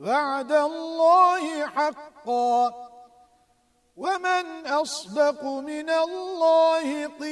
وعد الله حقا. ومن أصدق من الله قيلاً